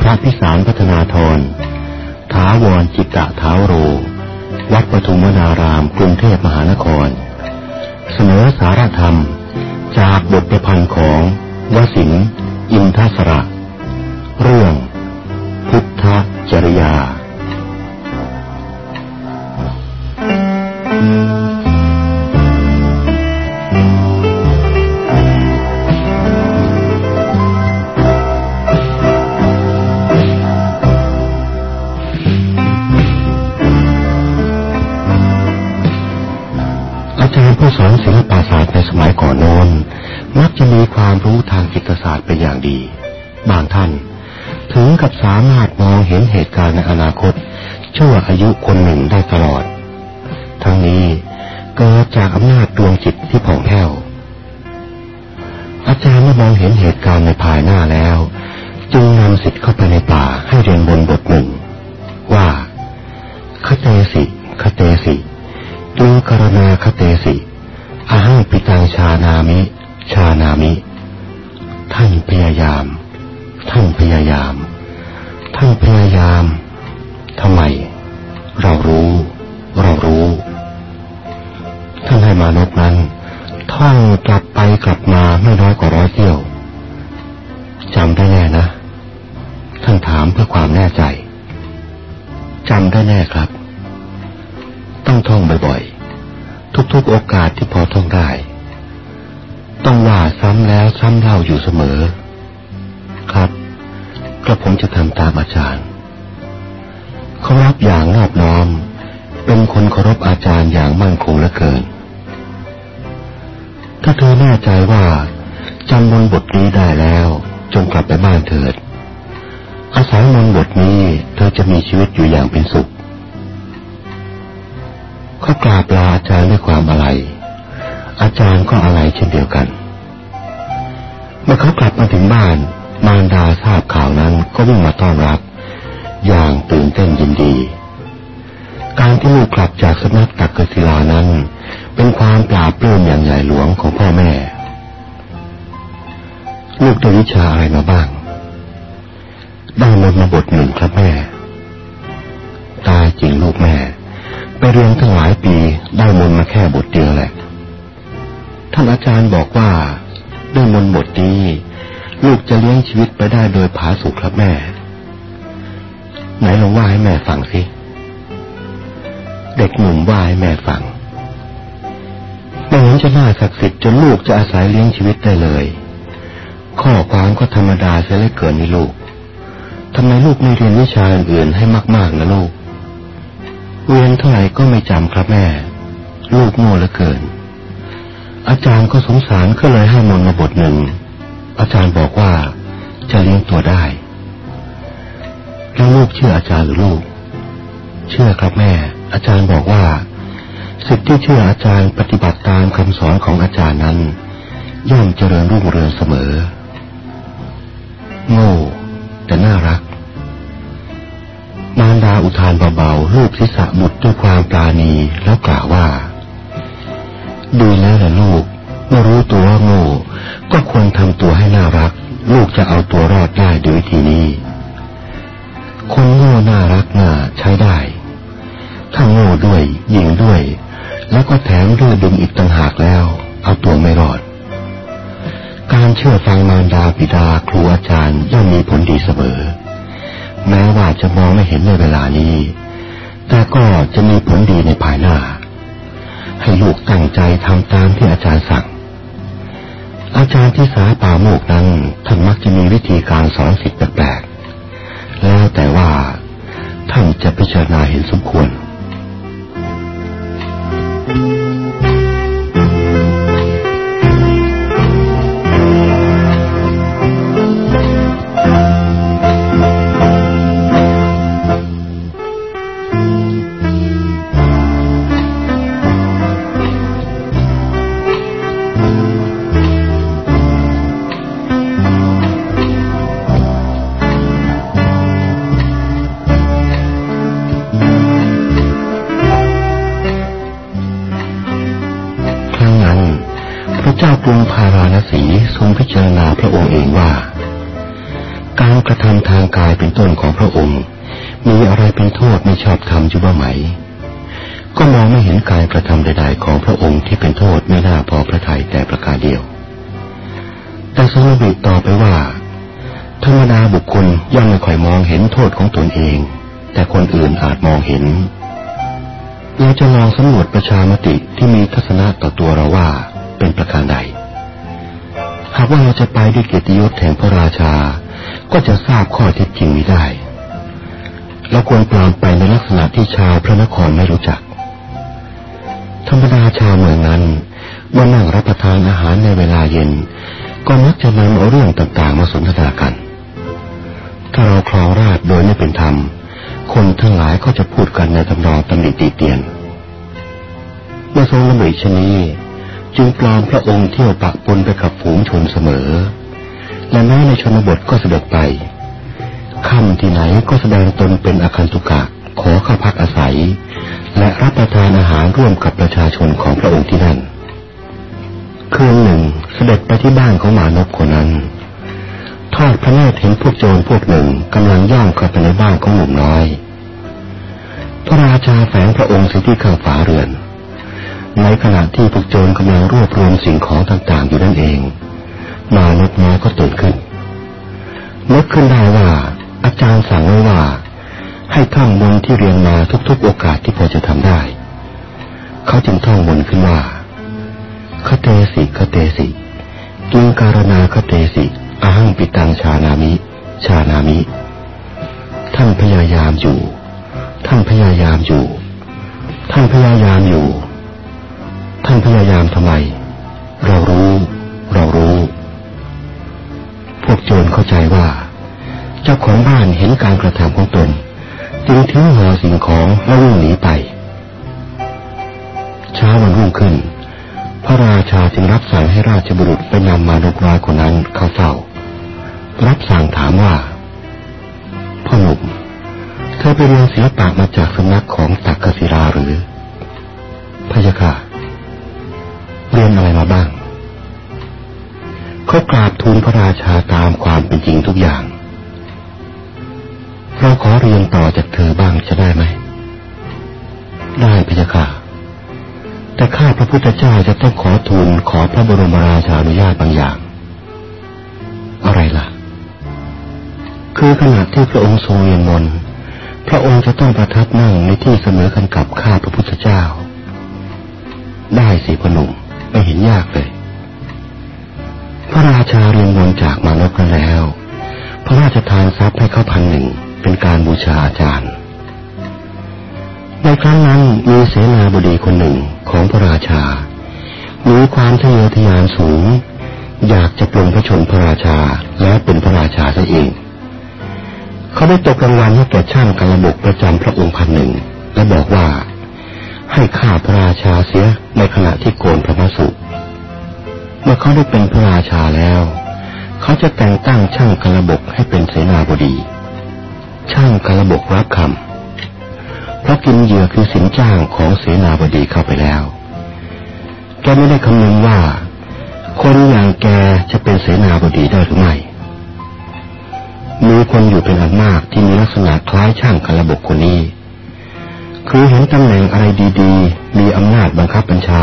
พระพิสารพัฒนาธรถาวรจิตตะท้าวโร วัดปทุมวนารามกรุงเทพมหานคร เสนอสารธรรม จากบทประพันธ์ของวสินอินทศระ เรื่อง พุทธจริยา ชานามิ ชานามิ ท่านพยายาม ท่านพยายาม ท่านพยายามทำไม เรารู้ เรารู้ ท่านให้มานพนั้นท่องกลับไปกลับมาไม่น้อยกว่าร้อยเที่ยวจำได้แน่นะ ท่านถามเพื่อความแน่ใจจำได้แน่ครับ ต้องท่องบ่อยๆ ทุกๆโอกาสที่พอท่องได้ ต้องว่าซ้ำแล้วซ้ำเล่าอยู่เสมอ ครับกระผมจะทำตามอาจารย์เขารับอย่างนอบน้อม เป็นคนเคารพอาจารย์อย่างมั่นคงเหลือเกิน ถ้าเธอแน่ใจว่าจำมนบทนี้ได้แล้ว จงกลับไปบ้านเถิด อาศัยมนบทนี้เธอจะมีชีวิตอยู่อย่างเป็นสุข เขากราบลาอาจารย์ด้วยความอะไร อาจารย์ก็อะไรเช่นเดียวกัน เมื่อเขากลับมาถึงบ้าน มารดาทราบข่าวนั้นก็วิ่งมาต้อนรับ อย่างตื่นเต้นยินดี การที่ลูกกลับจากสำนักตักกศิลานั้น เป็นความปราบปลื้มอย่างใหญ่หลวงของพ่อแม่ ลูกได้วิชาอะไรมาบ้าง ได้มนมาบทหนึ่งครับแม่ ตายจริงลูกแม่ ไปเรียนตั้งหลายปีได้มนมาแค่บทเดียวแหละ ท่านอาจารย์บอกว่าด้วยมนบทนี้ลูกจะเลี้ยงชีวิตไปได้โดยผาสุกครับแม่ ไหนลองว่าให้แม่ฟังสิ เด็กหนุ่มว่าให้แม่ฟังไม่เห็นจะน่าศักดิ์สิทธิ์จนลูกจะอาศัยเลี้ยงชีวิตได้เลย ข้อความก็ธรรมดาเสียเหลือเกินนี่ลูกทำไมลูกไม่เรียนวิชาอื่นๆให้มากๆนะลูกเรียนเท่าไหร่ก็ไม่จำครับแม่ ลูกโง่เหลือเกิน อาจารย์ก็สงสารก็เลยให้มนมาบทหนึ่ง อาจารย์บอกว่าจะเลี้ยงตัวได้ แล้วลูกเชื่ออาจารย์หรือลูก เชื่อครับแม่ อาจารย์บอกว่าสิทธิ์ที่เชื่ออาจารย์ปฏิบัติตามคำสอนของอาจารย์นั้น ย่อมเจริญรุ่งเรืองเสมอ โง่แต่น่ารัก มารดาอุทานเบาๆลูกศีรษะบุตรด้วยความปราณีแล้วกล่าวว่า ดูแล้วล่ะลูก เมื่อรู้ตัวว่าโง่ ก็ควรทำตัวให้น่ารัก ลูกจะเอาตัวรอดได้ด้วยวิธีนี้ คนโง่น่ารักน่าใช้ได้ ถ้าโง่ด้วยยิงด้วย แล้วก็แถมด้วยดึงอีกต่างหากแล้ว เอาตัวไม่รอด การเชื่อฟังมารดาปิดาครูอาจารย์ย่อมมีผลดีเสมอ แม้ว่าจะมองไม่เห็นในเวลานี้ แต่ก็จะมีผลดีในภายหน้า ให้ลูกตั้งใจทำตามที่อาจารย์สั่ง อาจารย์ที่สาป่าโมกนั้นท่านมักจะมีวิธีการสอนสิทธิ์แปลกๆ แล้วแต่ว่าท่านจะพิจารณาเห็นสมควร thank you จารณาพระองค์เองว่า การกระทำทางกายเป็นต้นของพระองค์ มีอะไรเป็นโทษไม่ชอบธรรมอยู่บ้างไหม ก็มองไม่เห็นการกระทำใด ๆ ของพระองค์ที่เป็นโทษไม่น่าพอพระทัยแต่ประการเดียว แต่ทรงระบุต่อไปว่า ธรรมดาบุคคลย่อมไม่ค่อยมองเห็นโทษของตนเอง แต่คนอื่นอาจมองเห็นเราจะลองสำรวจประชามติที่มีทัศนะต่อตัวเราว่าเป็นประการใด หากว่าเราจะไปด้วยเกียรติยศแห่งพระราชา ก็จะทราบข้อเท็จจริงนี้ได้เราควรปลอมไปในลักษณะที่ชาวพระนครไม่รู้จัก ธรรมดาชาวเมืองนั้นเมื่อนั่งรับประทานอาหารในเวลาเย็น ก็มักจะนำเอาเรื่องต่างๆ มาสนทนากัน ถ้าเราคลองราชโดยไม่เป็นธรรม คนทั้งหลายก็จะพูดกันในตำนองตำหนิตีเตียนเมื่อทรงละเมิดชนี้ จึงปลอมพระองค์เที่ยวปะปนไปกับฝูงชนเสมอ และแม้ในชนบทก็เสด็จไปค่ำที่ไหนก็แสดงตนเป็นอาคันตุกะขอเข้าพักอาศัย และรับประทานอาหารร่วมกับประชาชนของพระองค์ที่นั่น คืนหนึ่งเสด็จไปที่บ้านของหมานพคนนั้น ทอดพระเนตรเห็นพวกโจรพวกหนึ่งกำลังย่องเข้าไปในบ้านของหนุ่มน้อย พระราชาแฝงพระองค์สิที่ข้างฝาเรือน ในขณะที่พวกโจรกำลังรวบรวมสิ่งของต่างๆอยู่นั่นเอง มานกน้อยก็ตื่นขึ้นนึกขึ้นได้ว่า อาจารย์สั่งไว้ว่า ให้ท่องมนที่เรียนมาทุกๆ โอกาสที่พอจะทำได้ เขาจึงท่องมนขึ้นว่าคเตสิคเตสิกิงการนาคเตสิอาหังปิตังชานามิ ชานามิ ท่านพยายามอยู่ ท่านพยายามอยู่ ท่านพยายามอยู่ ท่านพยายามทำไม เรารู้ เรารู้ พวกโจรเข้าใจว่า เจ้าของบ้านเห็นการกระทำของตน จึงทิ้งห่อสิ่งของแล้ววิ่งหนีไป เช้าวันรุ่งขึ้น พระราชาจึงรับสั่งให้ราชบุรุษไปนำมานกน้อยคนนั้นเข้าเฝ้า รับสั่งถามว่าพ่อหนุ่มเธอไปเรียนศิลปะมาจากสำนักของตักกศิราหรือพะยะค่ะ เรียนอะไรมาบ้าง เขากราบทูลพระราชาตามความเป็นจริงทุกอย่าง เราขอเรียนต่อจากเธอบ้างจะได้ไหม ได้พระเจ้าค่ะ แต่ข้าพระพุทธเจ้าจะต้องขอทูลขอพระบรมราชาอนุญาตบางอย่าง อะไรล่ะ คือขณะที่พระองค์ทรงเรียนมนพระองค์จะต้องประทับนั่งในที่เสมอกันกับข้าพระพุทธเจ้า ได้สิพนุ่ม ไม่เห็นยากเลย พระราชาเรียนมนจากมานพกันแล้ว พระราชทานทรัพย์ให้เขาพันหนึ่งเป็นการบูชาอาจารย์ ในครั้งนั้นมีเสนาบดีคนหนึ่งของพระราชา มีความทะเยอทะยานสูง อยากจะปลงพระชนพระราชาและเป็นพระราชาซะเอง เขาได้ตกรางวัลให้แก่ช่างกระบกประจำพระองค์พันหนึ่งและบอกว่า ให้ฆ่าพระราชาเสียในขณะที่โกนพระมสุเมื่อเขาได้เป็นพระราชาแล้วเขาจะแต่งตั้งช่างกระบกให้เป็นเสนาบดี ช่างกระบกรับคำเพราะกินเหยื่อคือสินจ้างของเสนาบดีเข้าไปแล้วแกไม่ได้คำนึงว่า คนอย่างแกจะเป็นเสนาบดีได้หรือไม่ มีคนอยู่เป็นอันมากที่มีลักษณะคล้ายช่างกระบกคนนี้ คือเห็นตำแหน่งอะไรดีๆ มีอำนาจบังคับบัญชา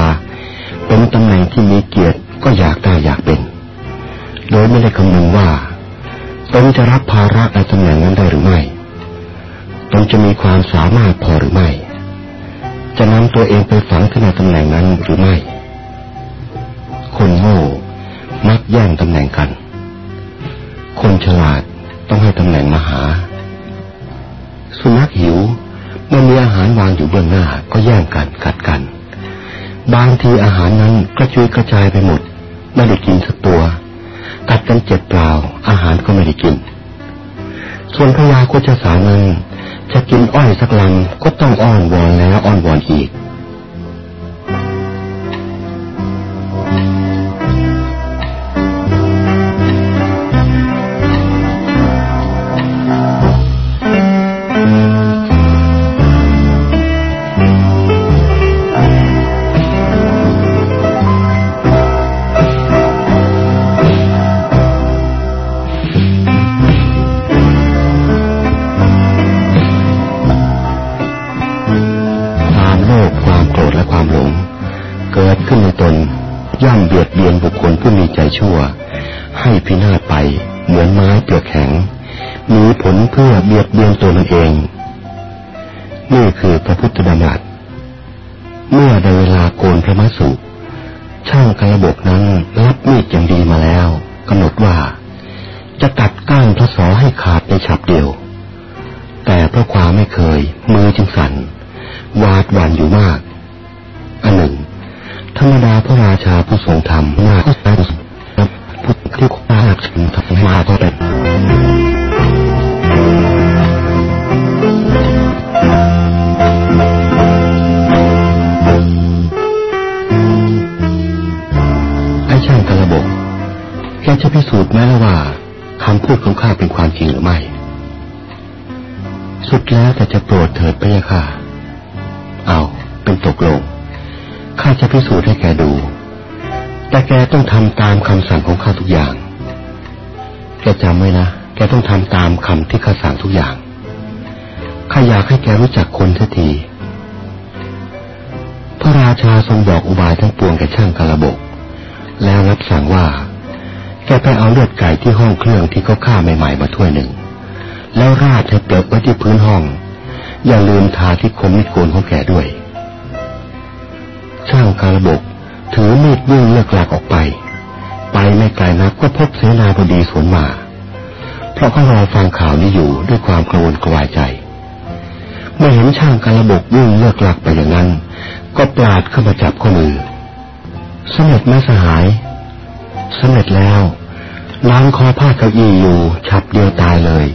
เป็นตำแหน่งที่มีเกียรติก็อยากได้อยากเป็น โดยไม่ได้คำนึงว่าตนจะรับภาระในตำแหน่งนั้นได้หรือไม่ตนจะมีความสามารถพอหรือไม่ จะนำตัวเองไปฝังขึ้นในตำแหน่งนั้นหรือไม่ คนโง่มักแย่งตำแหน่งกัน คนฉลาดต้องให้ตำแหน่งมาหา สุนัขหิว มันมีอาหารวางอยู่เบื้องหน้าก็แย่งกันกัดกัน บางทีอาหารนั้นกระจุยกระจายไปหมด ไม่ได้กินสักตัว กัดกันเจ็บเปล่า อาหารก็ไม่ได้กิน ส่วนพญาโคจสานั้นจะกินอ้อยสักลำก็ต้องอ้อนวอนแล้วอ้อนวอนอีก ชั่ว ให้พินาศไปเหมือนไม้เปลือกแข็ง มีผลเพื่อเบียดเบียนตัวมันเอง นี่คือพระพุทธดำรัสเมื่อในเวลาโกนพระมัสสุช่างกระบกนั้นรับมีดอย่างดีมาแล้วกำหนดว่า จะตัดก้านพระสอให้ขาดในฉับเดียว แต่เพราะความไม่เคย มือจึงสั่นวาดวันอยู่มาก อันหนึ่ง ธรรมดาพระราชาผู้ทรงธรรมมากก็ได้ พุทธที่ควาถึงทมาก็เป็นไอ้ช่างกระบบแกจะพิสูจน์ไหมล่ะว่าคำพูดของข้าเป็นความจริงหรือไม่ สุดแล้วแต่จะโปรดเถิดพระยาค่ะ เอาเป็นตกลงข้าจะพิสูจน์ให้แกดู แต่แกต้องทำตามคำสั่งของข้าทุกอย่าง แกจำไว้นะ แกต้องทำตามคำที่ข้าสั่งทุกอย่าง ข้าอยากให้แกรู้จักคนสักทีพระราชาทรงบอกอุบายทั้งปวงแก่ช่างกระบก แล้วรับสั่งว่า แกไปเอาเลือดไก่ที่ห้องเครื่องที่เขาฆ่าใหม่ ๆ มาถ้วยหนึ่ง แล้วราดให้เปลือกไว้ที่พื้นห้อง อย่าลืมทาที่คมมิดโกนของแกด้วย ช่างการบก ถือมีดวิ่งเลือกหลักออกไป ไปไม่ไกลนักก็พบเสนาบดีสวนมา เพราะเขารอฟังข่าวนี้อยู่ด้วยความกระวนกระวายใจ เมื่อเห็นช่างการบกวิ่งเลือกหลักไปอย่างนั้น ก็ปราดเข้ามาจับข้อมือสำเร็จไหมสหายสำเร็จแล้วล้างคอผ้าเก้าอี้อยู่ฉับเดียวตายเลย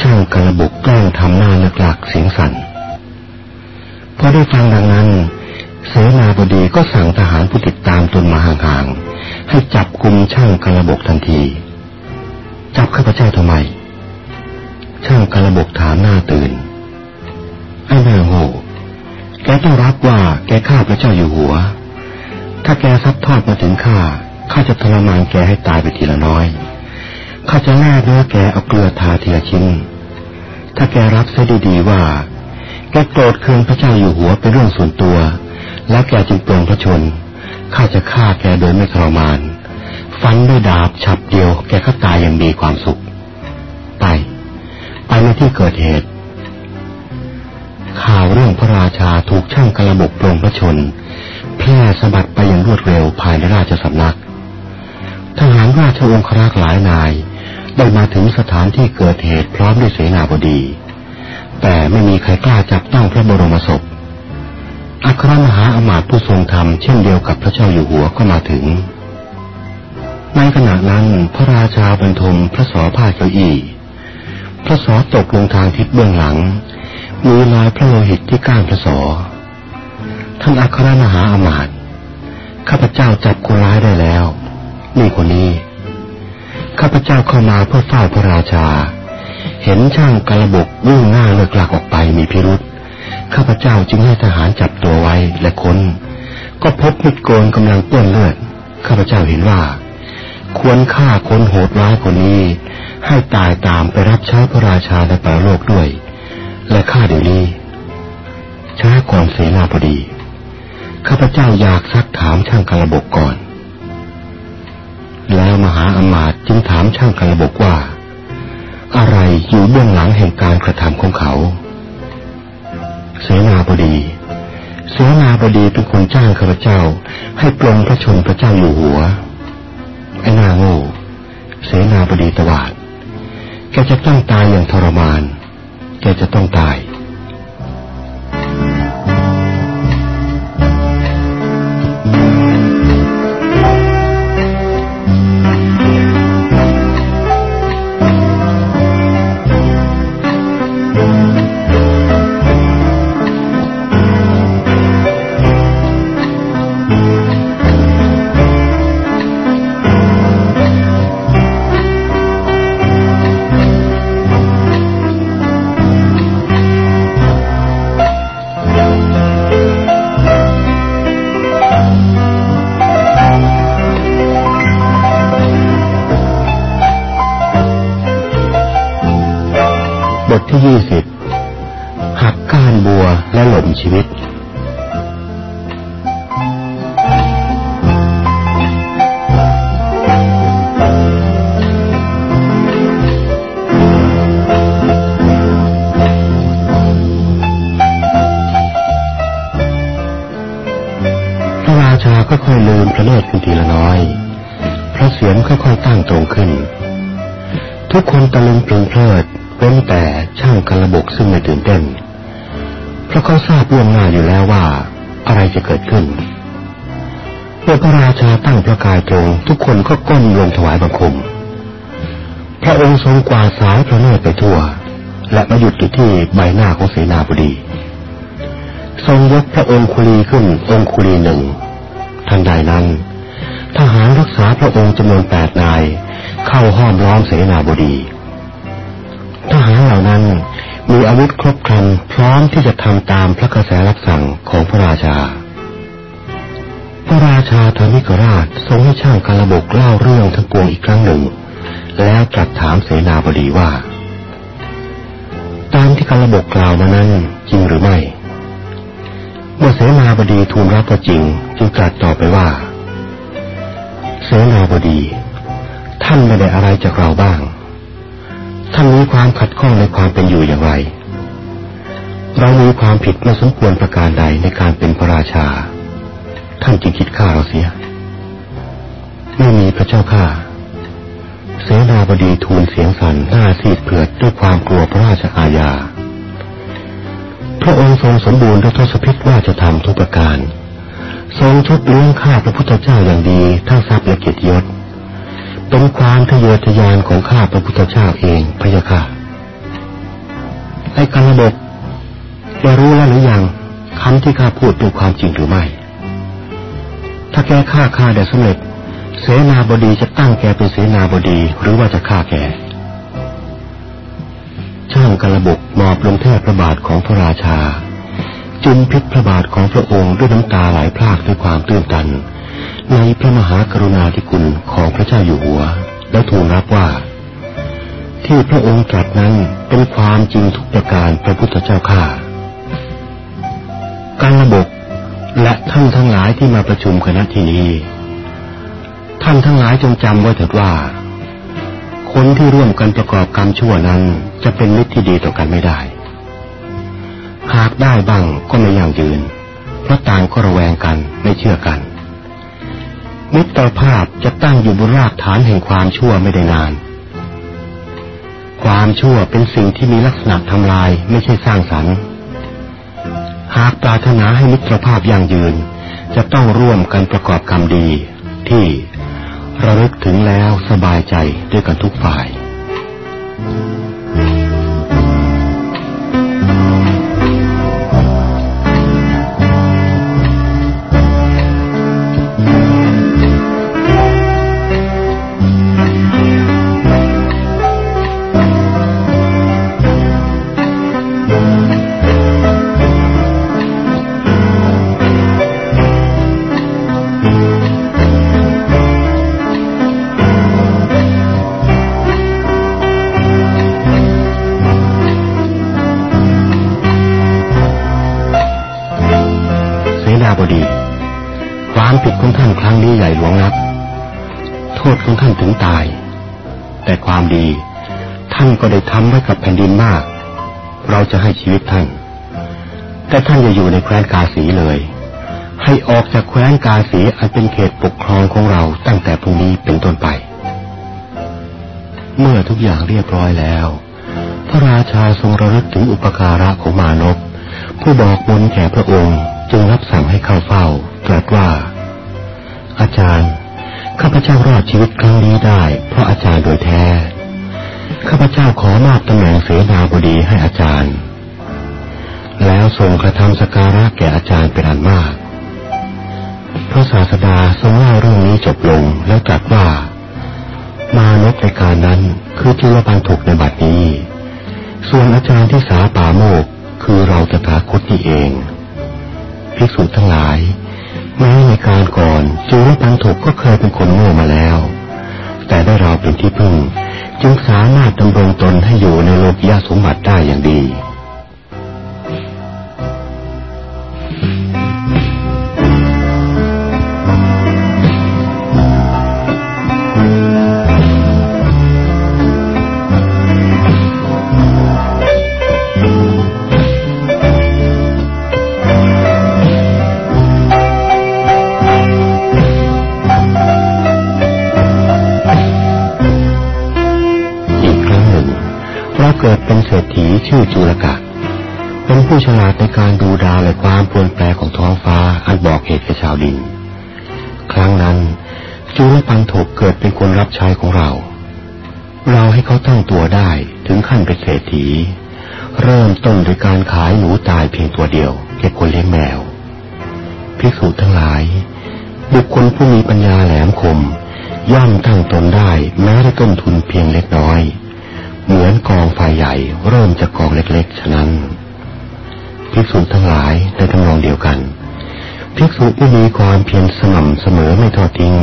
ช่างกระบุกแกล้งทำหน้าเลือกหลักเสียงสั่นพอได้ฟังดังนั้น เสนาบดีก็สั่งทหารผู้ติดตามตนมาห่างๆ ให้จับกุมช่างกระบกทันที จับข้าพเจ้าทำไม ช่างกระบกถามหน้าตื่น ไอ้แม่โง่แกต้องรับว่าแกฆ่าพระเจ้าอยู่หัว ถ้าแกซัดทอดมาถึงข้า ข้าจะทรมานแกให้ตายไปทีละน้อย ข้าจะแล่เนื้อแกเอาเกลือทาทีละชิ้น ถ้าแกรับซะดีๆว่า แกโกรธเคืองพระเจ้าอยู่หัวเป็นเรื่องส่วนตัว แล้วแกจึงปรงพระชน ข้าจะฆ่าแกโดยไม่ทรมาน ฟันด้วยดาบฉับเดียว แกก็ตายอย่างมีความสุข ไป ไปในที่เกิดเหตุ ข่าวเรื่องพระราชาถูกช่างกระบกปรงพระชน แพร่สะบัดไปอย่างรวดเร็วภายในราชสำนัก ทหารราชองครักษ์หลายนายได้มาถึงสถานที่เกิดเหตุพร้อมด้วยเสนาบดี แต่ไม่มีใครกล้าจับต้องพระบรมศพ อัครมหาอมาตย์ผู้ทรงธรรมเช่นเดียวกับพระเจ้าอยู่หัวก็มาถึง ในขณะนั้นพระราชาบรรทมพระสอผ้าเก้าอี้พระสอตกลงทางทิศเบื้องหลัง มีรอยพระโลหิตที่ก้านพระสอ ท่านอัครมหาอมาตย์ข้าพเจ้าจับคนร้ายได้แล้ว นี่คนนี้ ข้าพเจ้าเข้ามาเพื่อเฝ้าพระราชา เห็นช่างกระบกวิ่งหน้าเลิกลากออกไปมีพิรุษ ข้าพเจ้าจึงให้ทหารจับตัวไว้และคน้น ก็พบมิดโกนกำลังเปื้อนเลือด ข้าพเจ้าเห็นว่า ควรฆ่าคนโหดร้ายคนนี้ ให้ตายตามไปรับใช้พระราชาในปรโลกด้วย และข้าเดี๋ยวนี้ช้าก่อนเสนาบดี ข้าพเจ้าอยากซักถามช่างกระบกก่อน แล้วมหาอมาตย์จึงถามช่างกระบกว่า อะไรอยู่เบื้องหลังแห่งการกระทำของเขา เสนาบดี เสนาบดีเป็นคนจ้างข้าพเจ้า ให้ปลงพระชนพระเจ้าอยู่หัว ไอ้นาโง่เสนาบดีตวาด แกจะต้องตายอย่างทรมาน แกจะต้องตาย ที่ยี่สิบหักก้านบัวและหล่มชีวิต พระราชาก็ค่อยลืมพระเนตรขึ้นทีละน้อย พระเสียงค่อยๆตั้งตรงขึ้น ทุกคนตะลึงปริงเพลิด เว้นแต่ช่างกันระบกซึ่งไม่ตื่นเต้น เพราะเขาทราบล่วงหน้าอยู่แล้วว่า อะไรจะเกิดขึ้นเมื่อพระราชาตั้งพระกายตรงทุกคนก็ก้มลงถวายบังคม พระองค์ทรงกวาดสายพระเนตรไปทั่ว และมาหยุดอยู่ที่ใบหน้าของเสนาบดีทรงยกพระองคุลีขึ้นองคุลีหนึ่งทันใดนั้น ทหารรักษาพระองค์จำนวนแปดนาย เข้าห้อมล้อมเสนาบดีารานั้น มีอาวุธครบครันพร้อมที่จะทำตามพระกระแสรับสั่งของพระราชา พระราชาธนิกราชทรงให้ช่างการระบบเล่าเรื่องทั้งปวงอีกครั้งหนึ่ง แล้วตรัสถามเสนาบดีว่า ตามที่การระบบกล่าวมานั้นจริงหรือไม่เมื่อเสนาบดีทูลรับว่าจริง จึงตรัสต่อไปว่า เสนาบดี ท่านไม่ได้อะไรจากเราบ้าง ท่านมีความขัดข้องในความเป็นอยู่อย่างไร เรามีความผิดไม่สมควรประการใดในการเป็นพระราชา ท่านจึงคิดฆ่าเราเสีย ไม่มีพระเจ้าข้าเสนาบดีทูลเสียงสั่นหน้าซีดเผือดด้วยความกลัวพระราชอาญา พระองค์ทรงสมบูรณ์ด้วยทศพิธว่าจะทำทุกประการ ทรงชดเลี้ยงข้าพระพุทธเจ้าอย่างดีทั้งทรัพย์และเกียรติยศ เป็นความทะเยอทะยานของข้าพระพุทธเจ้าเองพระยาค่ะไอ้การะบบจะรู้แล้วหรือยังคำที่ข้าพูดเป็นความจริงหรือไม่ ถ้าแกฆ่าข้าได้สำเร็จ เสนาบดีจะตั้งแกเป็นเสนาบดีหรือว่าจะฆ่าแก ช่างกระบกมอบลงแทบพระบาทของพระราชา จุมพิษพระบาทของพระองค์ด้วยน้ำตาไหลพรากด้วยความตื้นตัน ในพระมหากรุณาธิคุณของพระเจ้าอยู่หัว แล้วทูลรับว่า ที่พระองค์ตรัสนั้นเป็นความจริงทุกประการพระพุทธเจ้าข้าการระบบและท่านทั้งหลายที่มาประชุมคณะที่นี้ท่านทั้งหลายจงจำไว้เถิดว่า คนที่ร่วมกันประกอบกรรมชั่วนั้นจะเป็นมิตรที่ดีต่อกันไม่ได้ หากได้บ้างก็ไม่ยั่งยืน เพราะต่างก็ระแวงกันไม่เชื่อกัน มิตรภาพจะตั้งอยู่บนรากฐานแห่งความชั่วไม่ได้นาน ความชั่วเป็นสิ่งที่มีลักษณะทำลายไม่ใช่สร้างสรรค์ หากปรารถนาให้มิตรภาพยั่งยืน จะต้องร่วมกันประกอบกรรมดี ที่ระลึกถึงแล้วสบายใจด้วยกันทุกฝ่าย ผิดของท่านครั้งนี้ใหญ่หลวงนัก โทษของท่านถึงตาย แต่ความดี ท่านก็ได้ทำได้กับแผ่นดินมาก เราจะให้ชีวิตท่าน แต่ท่านอย่าอยู่ในแคว้นกาสีเลย ให้ออกจากแคว้นกาสีอันเป็นเขตปกครองของเราตั้งแต่พรุ่งนี้เป็นต้นไป เมื่อทุกอย่างเรียบร้อยแล้ว พระราชาทรงระลึกถึงอุปการะของมานพผู้บอกบนแก่พระองค์จึงรับสั่งให้เข้าเฝ้าตรัสว่า อาจารย์ ข้าพเจ้ารอดชีวิตครั้งนี้ได้ เพราะอาจารย์โดยแท้ ข้าพเจ้าขอมอบตำแหน่งเสนาบดีให้อาจารย์ แล้วทรงกระทำสการะแก่อาจารย์เป็นอันมาก พระศาสดาทรงเล่าเรื่องนี้จบลงแล้วตรัสว่า มานพในการนั้นคือจุลปันถุกในบัดนี้ ส่วนอาจารย์ที่สาป่าโมกคือเราตถาคตนี่เอง ภิกษุทั้งหลาย แม้ในการก่อนจุลปันถกก็เคยเป็นคนโง่มาแล้ว แต่ได้เราเป็นที่พึ่ง จึงสามารถดำรงตนให้อยู่ในโลกยาสมบัติได้อย่างดี เกิดเป็นเศรษฐีชื่อจุลกะ เป็นผู้ฉลาดในการดูดาวและความเปรวนแปรของท้องฟ้าอันบอกเหตุแก่ชาวดิน ครั้งนั้นจุลปันถกเกิดเป็นคนรับใช้ของเรา เราให้เขาตั้งตัวได้ถึงขั้นเป็นเศรษฐี เริ่มต้นโดยการขายหนูตายเพียงตัวเดียวแก่คนเลี้ยงแมวภิกษุทั้งหลาย บุคคลผู้มีปัญญาแหลมคม ย่อมตั้งตนได้แม้ได้ต้นทุนเพียงเล็กน้อย เหมือนกองไฟใหญ่เริ่มจากกองเล็กๆ ฉะนั้น ภิกษุทั้งหลายในทำนองเดียวกัน ภิกษุผู้มีความเพียรสม่ำเสมอไม่ทอดทิ้ง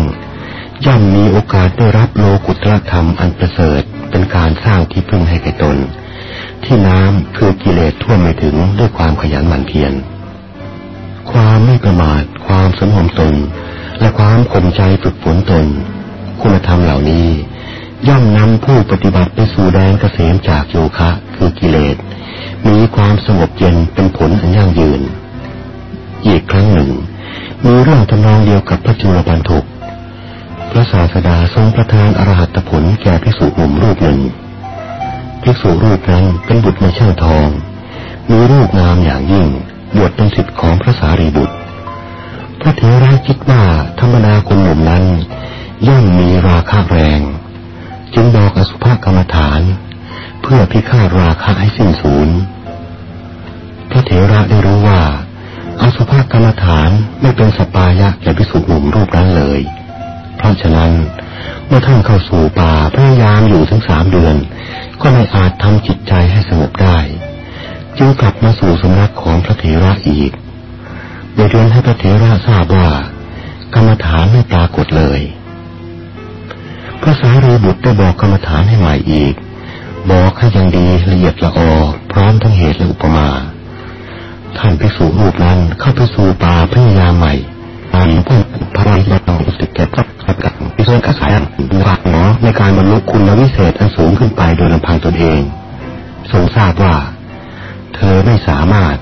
ย่อมมีโอกาสได้รับโลกุตรธรรมอันประเสริฐเป็นการสร้างที่พึ่งให้แก่ตน ที่น้ำคือกิเลสท่วมไม่ถึงด้วยความขยันหมั่นเพียรความไม่ประมาท ความสมหมตน และความข่มใจฝึกฝนตน คุณธรรมเหล่านี้ ย่อมนำผู้ปฏิบัติไปสู่แดนเกษมจากโยคะ คือกิเลส มีความสงบเย็นเป็นผลอันยั่งยืน อีกครั้งหนึ่ง มีเรื่องทำนองเดียวกับพระจุลปันทุกพระศาสดาทรงประทานอรหัตผลแก่ภิกษุหนุ่มรูปหนึ่งภิกษุรูปนั้นเป็นบุตรในช่างทอง มีรูปงามอย่างยิ่งบวชเป็นสิทธิ์ของพระสารีบุตร พระเถระคิดว่าธรรมนาคนหนุ่มนั้น ย่อมมีราคาแรง จึงบอกอสุภกรรมฐาน เพื่อพิฆาตราคะให้สิ้นสูญพระเถระได้รู้ว่าอสุภกรรมฐานไม่เป็นสปายะแก่พิสุหนุ่มรูปนั้นเลย เพราะฉะนั้นเมื่อท่านเข้าสู่ป่าพยายามอยู่ถึงสามเดือน ก็ไม่อาจทำจิตใจให้สงบได้ จึงกลับมาสู่สำนักของพระเถระอีกโดยเรียนให้พระเถระทราบว่ากรรมฐานไม่ปรากฏเลย พระสารีบุตรได้บอกกรรมฐานให้ใหม่อีก บอกให้ยังดีละเอียดละออพร้อมทั้งเหตุและอุปมา ท่านไปสู่รูปนั้นเข้าไปสู่ป่าพยายามใหม่ตามพระพระริยาสิกแก่พระกับพิสุอาศัยหลักเนาะในการบรรลุคุณวิเศษอันสูงขึ้นไปโดยลำพังตนเอง ทรงทราบว่า เธอไม่สามารถ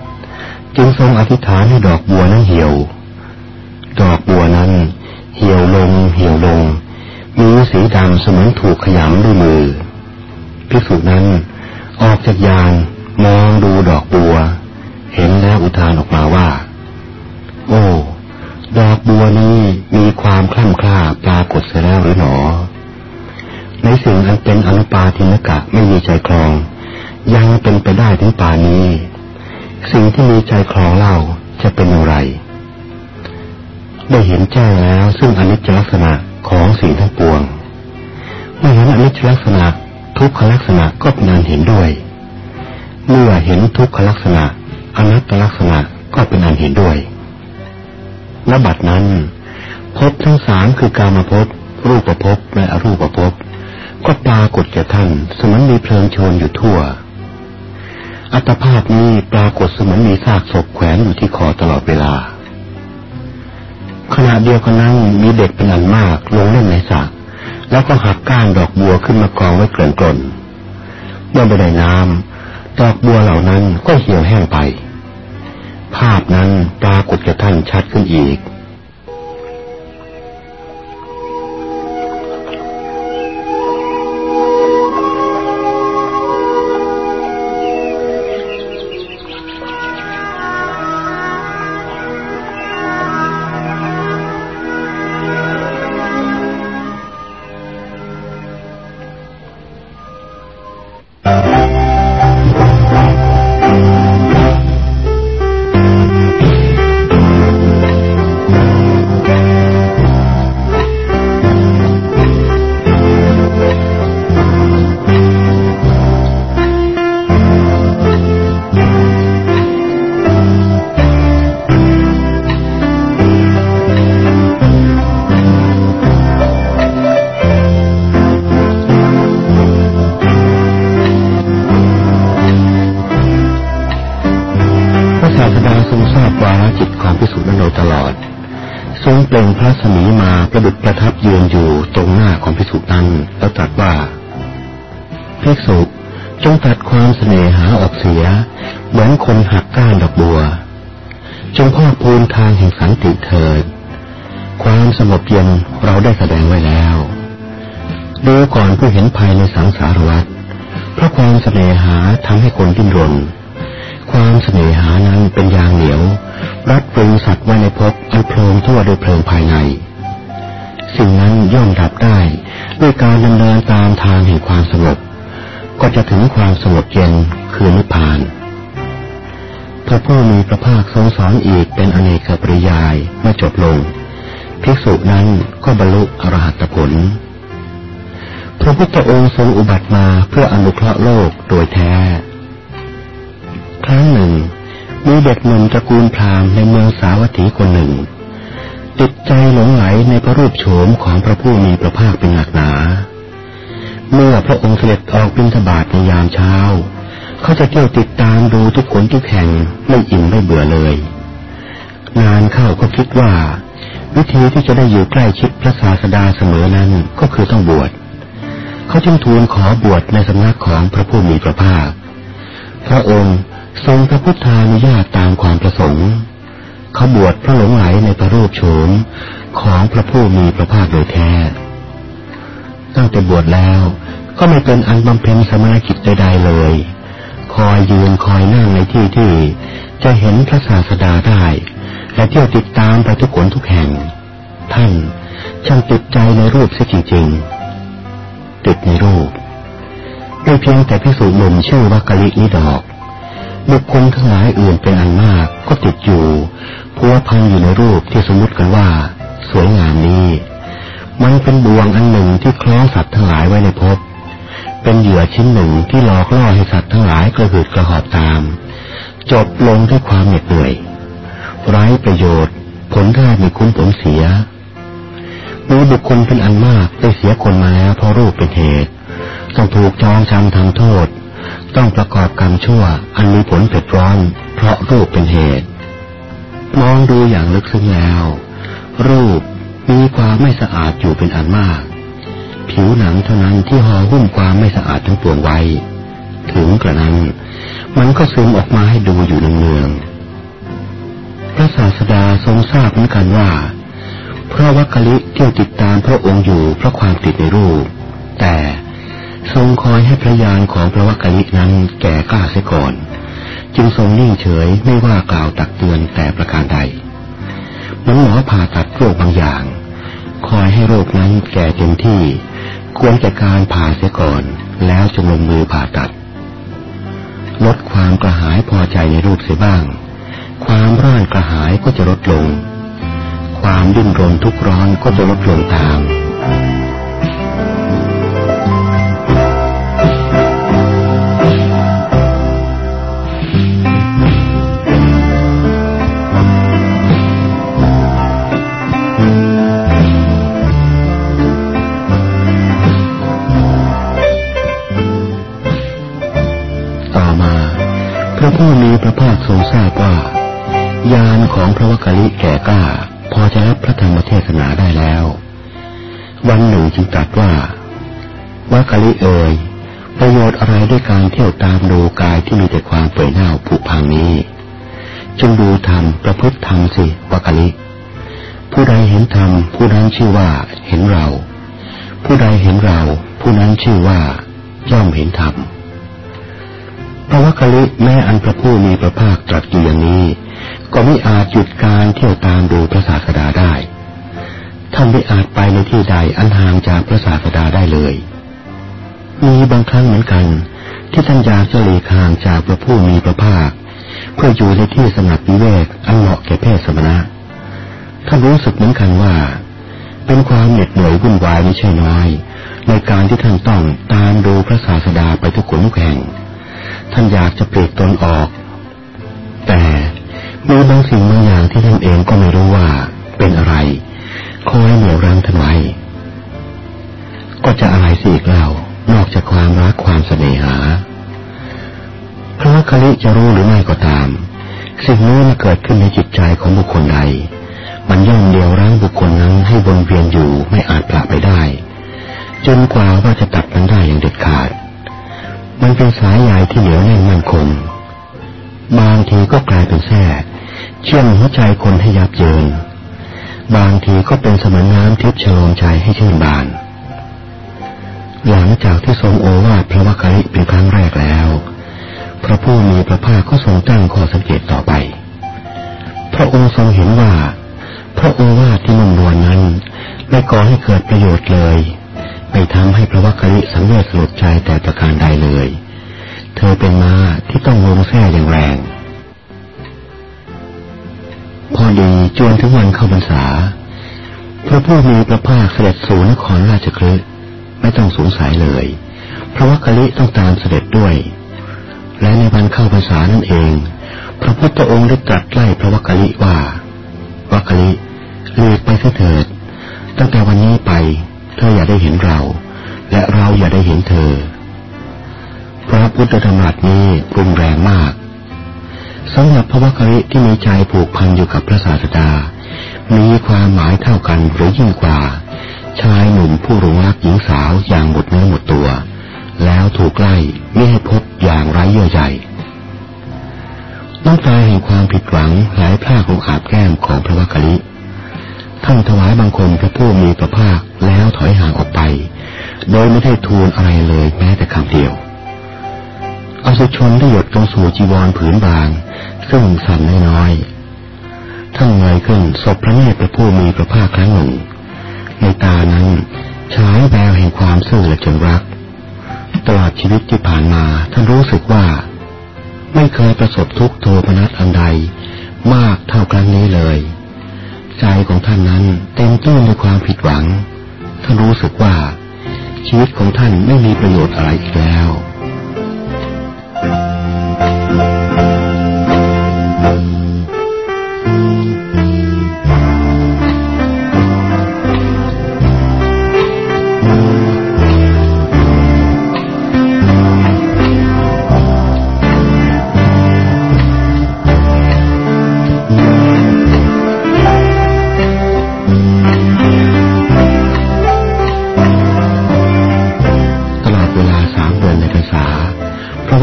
จึงทรงอธิษฐานให้ดอกบัวนั้นเหี่ยว ดอกบัวนั้น เหี่ยวลงเหี่ยวลง มีสีดำเสมือนถูกขยำด้วยมือภิกษุนั้นออกจากยานมองดูดอกบัว เห็นแล้วอุทานออกมาว่า โอ้ดอกบัวนี้มีความคล่ำคล้าปรากฏเสียแล้วหรือหนอ ในสิ่งอันเป็นอนุปาทินกะไม่มีใจคลอง ยังเป็นไปได้ถึงป่านี้ สิ่งที่มีใจคลองเล่าจะเป็นอย่างไร ได้เห็นแจ้งแล้วซึ่งอนิจจลักษณะ ของสิ่งทั้งปวงเมื่อเห็นอนิจจลักษณะ ทุกขลักษณะก็เป็นอันเห็นด้วย เมื่อเห็นทุกขลักษณะ อนัตตลักษณะก็เป็นอันเห็นด้วยและบัดนั้นพบทั้งสามคือการมาพบรูปประพบและอรูปประพบก็ปรากฏแก่ท่านสมนมีเพลิงโชนอยู่ทั่ว อัตภาพนี้ปรากฏเสมือนมีซากศพแขวนอยู่ที่คอตลอดเวลา ขณะเดียวกันนั้นมีเด็กเป็นอันมากลงเล่นในสระแล้วก็หักก้านดอกบัวขึ้นมากองไว้เกลื่อนกลนเมื่อไม่ได้น้ำดอกบัวเหล่านั้นก็เหี่ยวแห้งไป ภาพนั้นปรากฏแก่ท่านชัดขึ้นอีก ก็จะถึงความสงบเย็นคือนิพพานพระผู้มีพระภาคทรงสอนอีกเป็นอเนกปริยายเมื่อจบลง ภิกษุนั้นก็บรรลุอรหัตผล พระพุทธองค์ทรงอุบัติมาเพื่ออนุเคราะห์โลกโดยแท้ ครั้งหนึ่ง มีเด็กหนุ่มตระกูลพราหมณ์ในเมืองสาวัตถีคนหนึ่ง ติดใจหลงไหลในพระรูปโฉมของพระผู้มีพระภาคเป็นหนักหนา เมื่อพระองค์เสด็จออกบิณฑบาตในยามเช้า เขาจะเที่ยวติดตามดูทุกคนทุกแห่งไม่อิ่มไม่เบื่อเลยงานเข้าก็คิดว่า วิธีที่จะได้อยู่ใกล้ชิดพระศาสดาเสมอนั้นก็คือต้องบวช เขาจึงทูลขอบวชในสำนักของพระผู้มีพระภาค พระองค์ทรงพระพุทธานุญาตตามความประสงค์ เขาบวชพระหลงไหลในพระรูปโฉมของพระผู้มีพระภาคโดยแท้ตั้งแต่บวชแล้ว ก็ไม่เป็นอันบำเพ็ญสมณกิจใดๆเลย คอยยืนคอยนั่งในที่ที่จะเห็นพระศาสดาได้ และเที่ยวติดตามไปทุกคนทุกแห่ง ท่านช่างติดใจในรูปเสียจริงๆ ติดในรูปไม่เพียงแต่พิสูจน์หลุมชื่อว่ากะลินิดอกบุคคลทั้งหลายอื่นเป็นอันมากก็ติดอยู่พัวพันอยู่ในรูปที่สมมติกันว่า สวยงามนี้ มันเป็นบ่วงอันหนึ่งที่คล้องสัตว์ทั้งหลายไว้ในภพ เป็นเหยื่อชิ้นหนึ่งที่หลอกล่อให้สัตว์ทั้งหลายกระหืดกระหอบตาม จบลงด้วยความเหน็ดเหนื่อยไร้ประโยชน์ ผลได้มีคุ้มผลเสียมีบุคคลเป็นอันมากได้เสียคนมาแล้วเพราะรูปเป็นเหตุ ต้องถูกจองจำทำโทษ ต้องประกอบกรรมชั่ว อันมีผลเผ็ดร้อน เพราะรูปเป็นเหตุ มองดูอย่างลึกซึ้งแล้ว รูปมีความไม่สะอาดอยู่เป็นอันมาก ผิวหนังเท่านั้นที่ห่อหุ้มความไม่สะอาดทั้งปวงไว้ ถึงกระนั้น มันก็ซึมออกมาให้ดูอยู่เนืองๆพระศาสดาทรงทราบเหมือนกันว่าเพราะวัคคลิเที่ยวติดตามพระองค์อยู่เพราะความติดในรูป แต่ทรงคอยให้พระยานของพระวัคคลินั้นแก่กล้าเสียก่อน จึงทรงนิ่งเฉยไม่ว่ากล่าวตักเตือนแต่ประการใดมันหมอผ่าตัดโรคบางอย่าง คอยให้โรคนั้นแก่เต็มที่ ควรแก่การผ่าเสียก่อน แล้วจึงลงมือผ่าตัด ลดความกระหายพอใจในรูปเสียบ้าง ความร่านกระหายก็จะลดลง ความดิ้นรนทุกร้อนก็จะลดลงตาม ระผู้มีพระภาคทรงทราบว่า ยานของพระวกลิแก่กล้า พอจะรับพระธรรมเทศนาได้แล้ว วันหนึ่งจึงตรัสว่าวกลิเอ่ยประโยชน์อะไรด้วยการเที่ยวตามดูกายที่มีแต่ความเปื่อยเน่าผุพังนี้ จงดูธรรมประพฤติธรรมสิวกลิผู้ใดเห็นธรรมผู้นั้นชื่อว่าเห็นเรา ผู้ใดเห็นเรา ผู้นั้นชื่อว่าย่อมเห็นธรรม พระวัคลิแม่อันพระผู้มีพระภาคตรัสอยู่อย่างนี้ ก็ไม่อาจหยุดการเที่ยวตามดูพระศาสดาได้ ท่านไม่อาจไปในที่ใดอันห่างจากพระศาสดาได้เลย มีบางครั้งเหมือนกัน ที่ท่านอยากจะหลีกห่างจากพระผู้มีพระภาค เพื่ออยู่ในที่สงัดวิเวกอันเหมาะแก่เพศสมณะ ท่านรู้สึกเหมือนกันว่า เป็นความเหน็ดเหนื่อยวุ่นวายไม่ใช่น้อยในการที่ท่านต้องตามดูพระศาสดาไปทุกขนทุกแห่ง ท่านอยากจะปลีกตนออก แต่มีบางสิ่งบางอย่างที่ท่านเองก็ไม่รู้ว่าเป็นอะไรคอยเหนี่ยวรั้งท่านไว้ ก็จะอะไรสิอีกเล่านอกจากความรักความเสน่หาพระคลิจะรู้หรือไม่ก็ตาม สิ่งนี้มันเกิดขึ้นในจิตใจของบุคคลใด มันย่อมเดียวรั้งบุคคลนั้นให้วนเวียนอยู่ไม่อาจปราไปได้ จนกว่าว่าจะตัดมันได้อย่างเด็ดขาด มันเป็นสายใยที่เหนียวแน่นมั่นคง บางทีก็กลายเป็นแท้เชื่อมหัวใจคนให้ยับเยิน บางทีก็เป็นสมน้ำทิพย์ชโลมใจให้ชื่นบาน หลังจากที่ทรงโอวาทพระวักริเป็นครั้งแรกแล้ว พระผู้มีพระภาคก็ทรงตั้งข้อสังเกตต่อไป พระองค์ทรงเห็นว่า พระโอวาทที่นุ่มนวลนั้นไม่ก่อให้เกิดประโยชน์เลย ไม่ทำให้พระวักริสังเวชสลดใจแต่ประการใดเลย เธอเป็นม้าที่ต้องลงแท้อย่างแรง พอดีจวนถึงวันเข้าพรรษาพระผู้มีพระภาคเสด็จสู่นครราชคฤห์ไม่ต้องสงสัยเลย พระว่ากะลิต้องตามเสด็จด้วย และในวันเข้าพรรษานั่นเอง พระพุทธองค์ได้ตรัสไล่พระวักกะลิว่า วักกะลิเลีกไปเถิด ตั้งแต่วันนี้ไป เธออย่าได้เห็นเรา และเราอย่าได้เห็นเธอ พระพุทธธรรมรัตนี้รุนแรงมากสำหรับพระวักกะลิที่มีใจผูกพันอยู่กับพระศาสดา มีความหมายเท่ากันหรือยิ่งกว่า ชายหนุ่มผู้หลงรักหญิงสาวอย่างหมดเนื้อหมดตัว แล้วถูกไล่ไม่ให้พบอย่างไร้เยื่อใยน้ำตาแห่งความผิดหวังหลายพรากลงอาบแก้มของพระวักก ท่านถวายบังคมพระผู้มีพระภาคแล้วถอยห่างออกไป โดยไม่ได้ทูลอะไรเลยแม้แต่คำเดียวอสุชนได้หยดลงสู่จีวรผืนบาง ซึ่งสั่นน้อยๆท่านเงยขึ้นศพพระเนตรพระผู้มีพระภาคครั้งหนึ่ง ในตานั้นฉายแววแห่งความซื่อและจงรัก ตลอดชีวิตที่ผ่านมาท่านรู้สึกว่า ไม่เคยประสบทุกโทมนัสอันใด มากเท่าครั้งนี้เลย ใจของท่านนั้นเต็มตื้นด้วยความผิดหวัง ท่านรู้สึกว่า ชีวิตของท่านไม่มีประโยชน์อะไรอีกแล้ว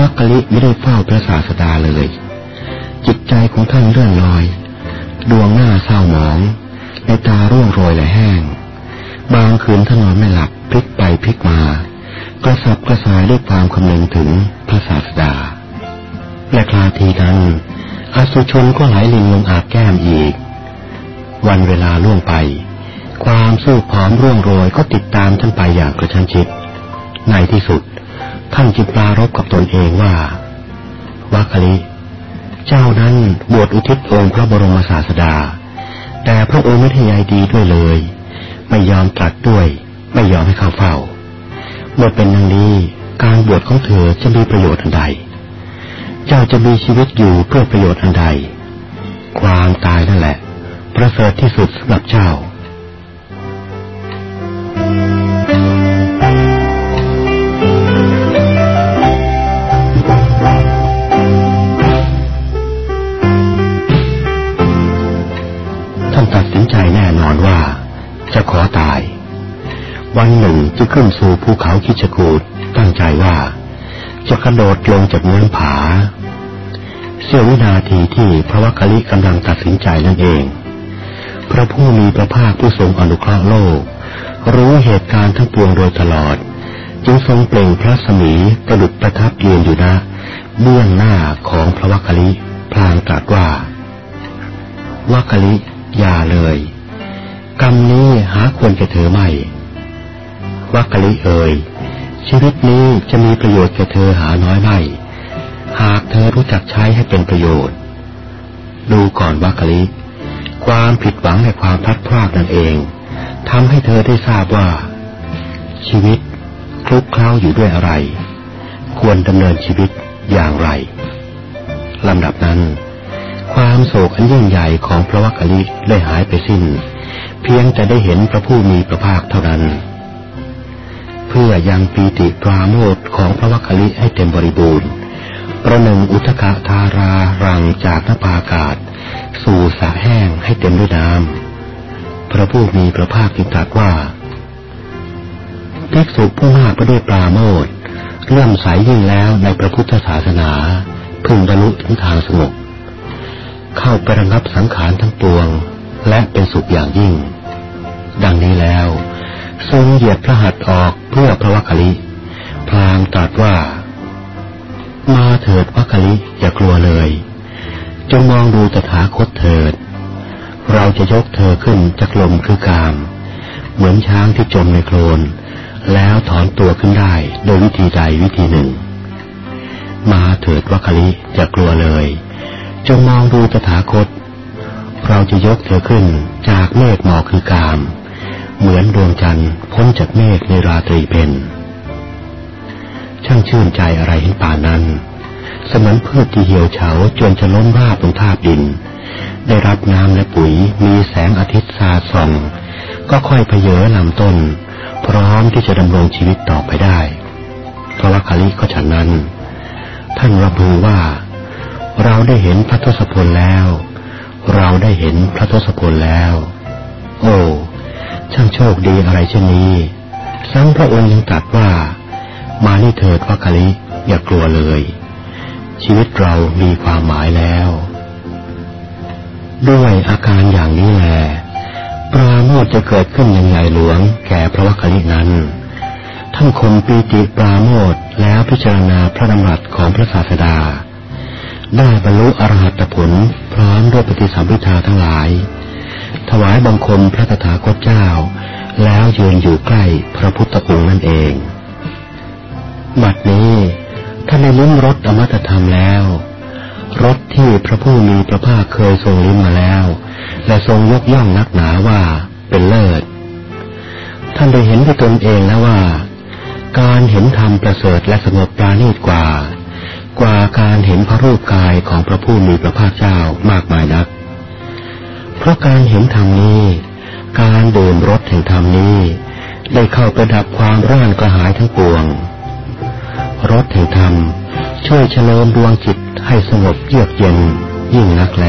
ักกะลิไม่ได้เฝ้าพระศาสดาเลย จิตใจของท่านเลื่อนลอย ดวงหน้าเศร้าหมองในตาร่วงโรยและแห้ง บางคืนท่านนอนไม่หลับพลิกไปพลิกมา กระสับกระส่ายด้วยความคำนึงถึงพระศาสดา และคลาทีนั้นอสุชนก็ไหลลินลงอาบแก้มอีก วันเวลาล่วงไป ความสู้ผอมร่วงโรยก็ติดตามท่านไปอย่างกระชั้นชิด ในที่สุด ท่านจึงปรารบกับตนเองว่าวัคลิเจ้านั้นบวชอุทิศองค์พระบรมศาสดา แต่พระองค์ไม่ทยายดีด้วยเลย ไม่ยอมตรัสด้วย ไม่ยอมให้เข้าเฝ้า เมื่อเป็นดังนี้การบวชของเธอจะมีประโยชน์อันใด เจ้าจะมีชีวิตอยู่เพื่อประโยชน์อันใด ความตายนั่นแหละ ประเสริฐที่สุดสำหรับเจ้า ตัดสินใจแน่นอนว่า จะขอตาย วันหนึ่งจะขึ้นสู่ภูเขาคิชกูดตั้งใจว่า จะกระโดดลงจากเนื้อผา เสี้ยววินาทีที่พระวักลิกำลังตัดสินใจนั่นเอง พระผู้มีพระภาคผู้ทรงอนุเคราะห์โลก รู้เหตุการณ์ทั้งปวงโดยตลอด จึงทรงเปล่งพระสมีกระดุดประทับยืนอยู่นะเบื้องหน้าของพระวักลิพลางตรัสว่าวักลิ อย่าเลย กรรมนี้หาควรแก่เธอไม่วักกะลิเอ่ยชีวิตนี้จะมีประโยชน์แก่เธอหาน้อยไม่ หากเธอรู้จักใช้ให้เป็นประโยชน์ ดูก่อนวักกะลิ ความผิดหวังและความพลัดพรากนั่นเองทำให้เธอได้ทราบว่า ชีวิตคลุกเคล้าอยู่ด้วยอะไร ควรดำเนินชีวิตอย่างไรลำดับนั้น ความโศกอันยิ่งใหญ่ของพระวักกลิได้หายไปสิ้น เพียงแต่ได้เห็นพระผู้มีพระภาคเท่านั้น เพื่อยังปีติปราโมทของพระวัคคลิให้เต็มบริบูรณ์ ประหนึ่งอุทกะธารารังจากนภาอากาศ สู่สะแห้งให้เต็มด้วยน้ำพระผู้มีพระภาคจึงตรัสว่าภิกษุผู้มากไปด้วยปราโมทเลื่อมใสยยิ่งแล้วในพระพุทธศาสนา พึงบรรลุถึงทางสงบ เข้าไประงับสังขารทั้งปวง และเป็นสุขอย่างยิ่ง ดังนี้แล้ว ทรงเหยียดพระหัตถ์ออกเพื่อพระวัคคลิพลางตรัสว่า มาเถิดวัคคลิอย่ากลัวเลย จงมองดูตถาคตเถิด เราจะยกเธอขึ้นจากลมคือกาม เหมือนช้างที่จมในโคลนแล้วถอนตัวขึ้นได้โดยวิธีใดวิธีหนึ่งมาเถิดวัคคลิอย่ากลัวเลย จงมองดูตถาคต เราจะยกเธอขึ้นจากเมฆหมอกคือกาม เหมือนดวงจันทร์พ้นจากเมฆในราตรีเพนช่างชื่นใจอะไรเห็นป่านั้น เสมือนพืชที่เหี่ยวเฉาจนจะล้มราบบนทาบดิน ได้รับน้ำและปุ๋ยมีแสงอาทิตย์สาดส่อง ก็ค่อยเพเยอลำต้น พร้อมที่จะดำรงชีวิตต่อไปได้เพราะว่าคาลิก็ฉันนั้น ท่านรับรู้ว่า เราได้เห็นพระทศพลแล้ว เราได้เห็นพระทศพลแล้ว โอ้ช่างโชคดีอะไรเช่นนี้ซ้ำพระองค์ยังตรัสว่า มานี่เถิดวัคคลิอย่ากลัวเลย ชีวิตเรามีความหมายแล้ว ด้วยอาการอย่างนี้แหละปราโมทจะเกิดขึ้นอย่างใหญ่หลวง แก่พระวัคคลินั้นท่านคมปีติปราโมทแล้วพิจารณาพระดำรัสของพระศาสดา ได้บรรลุอรหัตผลพร้อมด้วยปฏิสัมพิทาทั้งหลาย ถวายบังคมพระตถาคตเจ้า แล้วยืนอยู่ใกล้พระพุทธองค์นั่นเอง บัดนี้ท่านได้ลิ้มรสอมตะธรรมแล้วรสที่พระผู้มีพระภาคเคยทรงลิ้มมาแล้ว และทรงยกย่องนักหนาว่าเป็นเลิศ ท่านได้เห็นด้วยตนเองแล้วว่า การเห็นธรรมประเสริฐและสงบปราณีตกว่า กว่าการเห็นพระรูปกายของพระผู้มีพระภาคเจ้ามากมายนัก เพราะการเห็นธรรมนี้ การเดินรถแห่งธรรมนี้ ได้เข้าประดับความร่านกระหายทั้งปวง รถแห่งธรรมช่วยเฉลิมดวงจิตให้สงบเยือกเย็นยิ่งนักแล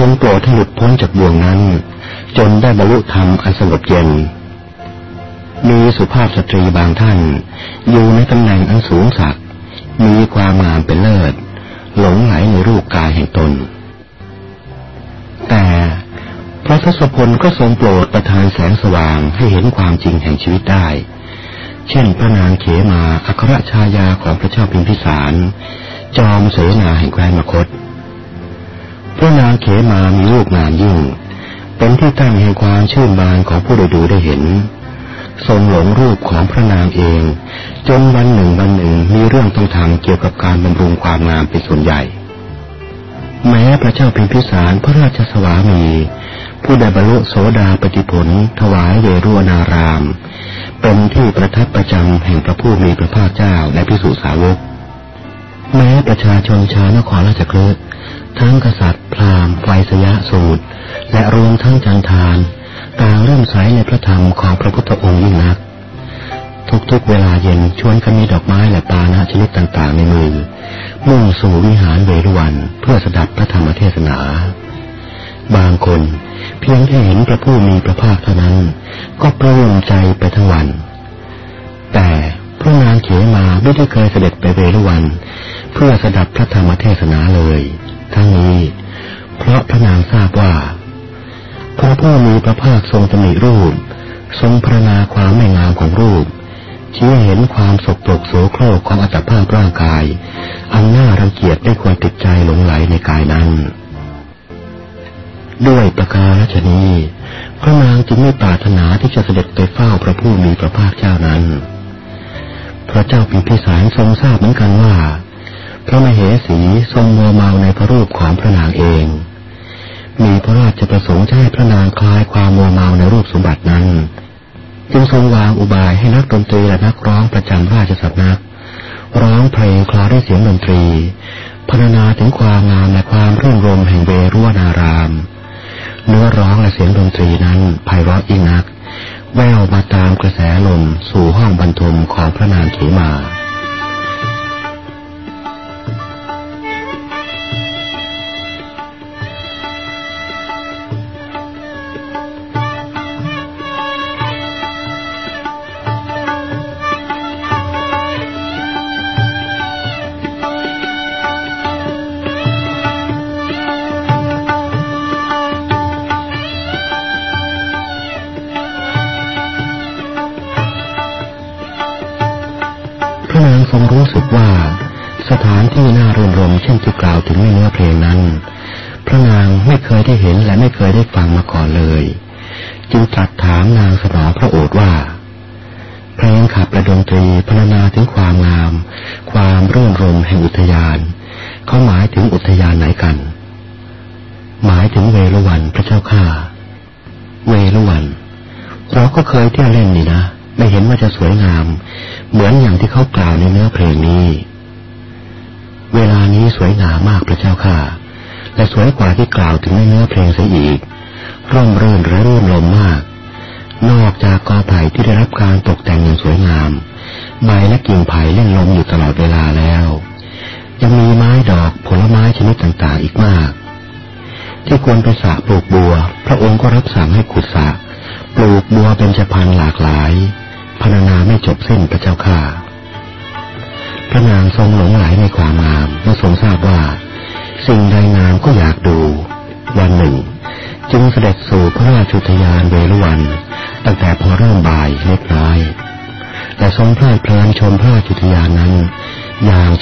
ทรงโปรดให้หลุดพ้นจากบ่วงนั้น จนได้บรรลุธรรมอันสงบเย็น มีสุภาพสตรีบางท่าน อยู่ในตำแหน่งอันสูงสักมีความงามเป็นเลิศ หลงไหลในรูปกายแห่งตน แต่พระทศพลก็ทรงโปรดประทานแสงสว่างให้เห็นความจริงแห่งชีวิตได้ เช่นพระนางเขมาอัครชายาของพระเจ้าพิมพิสาร จอมเสนาแห่งแคว้นมคต พระนางเขมามีลูกงามยิ่ง เป็นที่ตั้งแห่งความชื่นบานของผู้ใดดูได้เห็น ทรงหลงรูปของพระนางเอง จนวันหนึ่งวันหนึ่งมีเรื่องต้องทำเกี่ยวกับการบำรุงความงามเป็นส่วนใหญ่ แม้พระเจ้าพิมพิสารพระราชสวามี ผู้ได้บรรลุโสดาปฏิผล ถวายเวรุนาราม เป็นที่ประทับประจำแห่งพระผู้มีพระภาคเจ้าและพิสุสาวก แม้ประชาชนชาวนครราชกฤห์ ทั้งกษัตริย์ พราหมณ์ไฟสยะสูตร และรวมทั้งจันทานต่างเริ่มใสในพระธรรมของพระพุทธองค์ยิ่งนัก ทุกๆเวลาเย็นชวนกันมีดอกไม้และปานะชนิดต่างๆในมือ มุ่งสู่วิหารเวรวันเพื่อสดับพระธรรมเทศนา บางคนเพียงได้เห็นพระผู้มีพระภาคเท่านั้น ก็ประโลมใจไปทั้งวัน แต่พระนางเขียมาไม่ได้เคยเสด็จไปเวรวัน เพื่อสดับพระธรรมเทศนาเลย ทั้งนี้ เพราะพระนางทราบว่า พระผู้มีพระภาคทรงตำหนิรูป ทรงพระนาความไม่งามของรูปชี้เห็นความสกปรกโสโครกของอัตภาพร่างกายอันน่ารังเกียจไม่ควรติดใจหลงไหลในกายนั้น ด้วยประการฉนี้ พระนางจึงไม่ปรารถนาที่จะเสด็จไปเฝ้าพระผู้มีพระภาคเจ้านั้น พระเจ้าปิพิสารทรงทราบเหมือนกันว่า พระมเหสีทรงมัวเมาในพระรูปของพระนางเอง มีพระราชประสงค์ให้พระนางคลายความมัวเมาในรูปสมบัตินั้น จึงทรงวางอุบายให้นักดนตรีและนักร้องประจำราชสำนัก ร้องเพลงคลาด้วยเสียงดนตรีพรรณนาถึงความงามและความรื่นรมแห่งเวรุวนาราม เนื้อร้องและเสียงดนตรีนั้นไพเราะอีกนัก แววมาตามกระแสลมสู่ห้องบรรทมของพระนางขีมา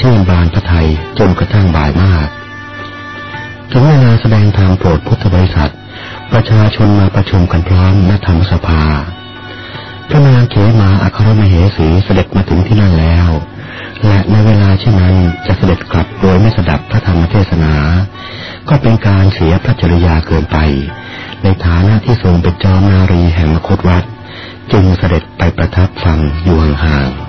ชื่นบานพระไทยจนกระทั่งบ่ายมาก ถึงเวลาแสดงธรรมโปรดพุทธบริษัท ประชาชนมาประชุมกันพร้อมณธรรมสภา พระนางเขมาอัครมเหสีเสด็จมาถึงที่นั่นแล้ว และในเวลาเช่นนั้นจะเสด็จกลับโดยไม่สดับพระธรรมเทศนา ก็เป็นการเสียพระจริยาเกินไป ในฐานะที่ทรงเป็นจอมนารีแห่งมคตวัด จึงเสด็จไปประทับฟังอยู่ห่างๆ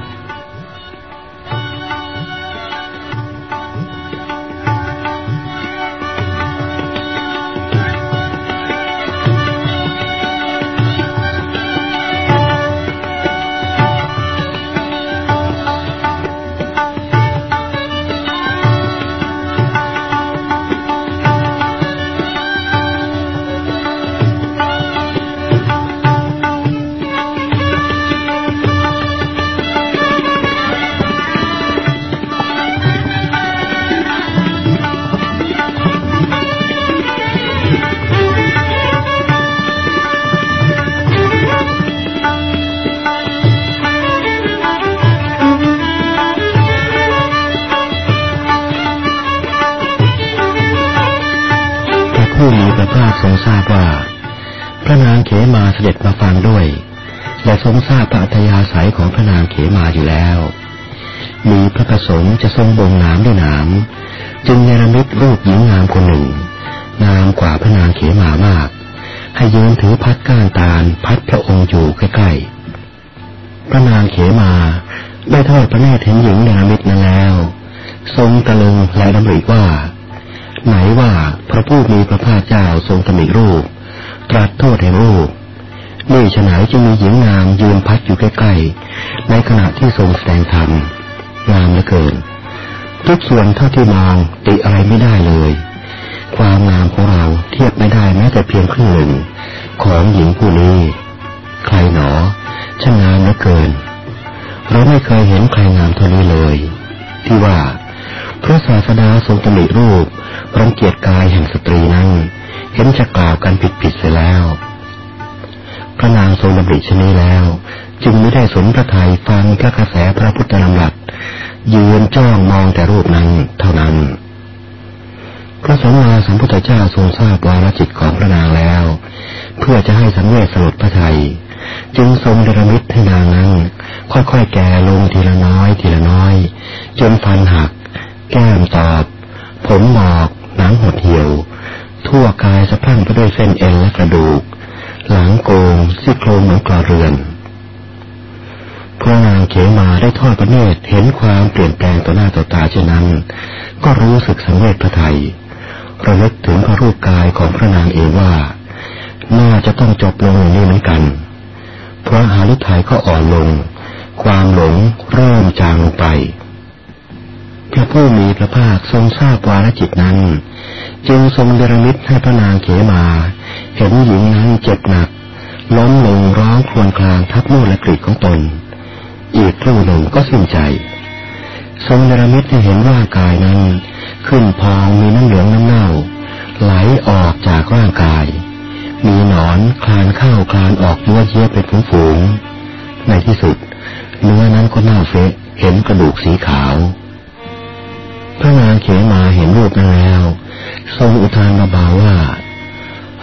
ทรงบ่งนามด้วยนาม จึงเนรมิตรูปหญิงงามคนหนึ่ง งามกว่าพระนางเขมามาก ให้ยืนถือพัดก้านตาลพัดพระองค์อยู่ใกล้ๆ พระนางเขมาได้ทอดพระเนตรเห็นหญิงเนรมิตนั้นแล้ว ทรงตะลึงและดำริว่า ไหนว่าพระผู้มีพระภาคเจ้าทรงตำหนิรูป ตรัสโทษแห่งรูปนี่ฉนายจึงมีหญิงงามยืนพัดอยู่ใกล้ๆ ในขณะที่ทรงแสดงธรรมงามเหลือเกิน ทุกส่วนเท่าที่มองติอะไรไม่ได้เลย ความงามของเราเทียบไม่ได้แม้แต่เพียงครึ่งหนึ่งของหญิงผู้นี้ ใครหนอช่างงามเหลือเกิน เราไม่เคยเห็นใครงามเท่านี้เลย ที่ว่าพระศาสดาทรงตำหนิรูปรังเกียจกายแห่งสตรีนั้น เห็นจะกล่าวกันผิดผิดเสียแล้ว พระนางทรงดำริชนี้แล้ว จึงไม่ได้สนพระทัยฟังพระกระแสพระพุทธนามลักยืนจ้องมองแต่รูปนั้นเท่านั้น พระสัมมาสัมพุทธเจ้าทรงทราบวาลจิตของพระนางแล้ว เพื่อจะให้สังเวชสลดพระไทยจึงทรงเดรมิตให้นางนั้น ค่อยๆแก่ลงทีละน้อยทีละน้อย จนฟันหัก แก้มตอบ ผมหมอกหนังหดเหี่ยว ทั่วกายสะพรั่งไปด้วยเส้นเอ็นและกระดูก หลังโกงซี่โครงเหมือนกระเรือน พระนางเขมาได้ทอดพระเนตรเห็นความเปลี่ยนแปลงต่อหน้าต่อตาเช่นนั้น ก็รู้สึกสังเวชพระไทยระลึกถึงพระรูปกายของพระนางเองว่า น่าจะต้องจบลงอย่างนี้เหมือนกัน พระหาลุทัยก็อ่อนลง ความหลงเริ่มจางลงไป พระผู้มีพระภาคทรงทราบวาลจิตนั้น จึงทรงเดรมิตให้พระนางเขมา เห็นหญิงนั้นเจ็บหนักล้มลงร้องครวญครางทับมูดและกรีดของตน อีกครู่หนึ่งก็สิ้นใจ ทรงเดรมิตให้เห็นว่ากายนั้น ขึ้นพองมีน้ำเหลืองน้ำเน่า ไหลออกจากร่างกาย มีหนอนคลานเข้าคลานออกยั่วเยี่ยเป็นฝูงๆในที่สุดเนื้อนั้นก็เน่าเฟะเห็นกระดูกสีขาวพระนางเขมาเห็นรูปนั้นแล้ว ทรงอุทานเบาว่า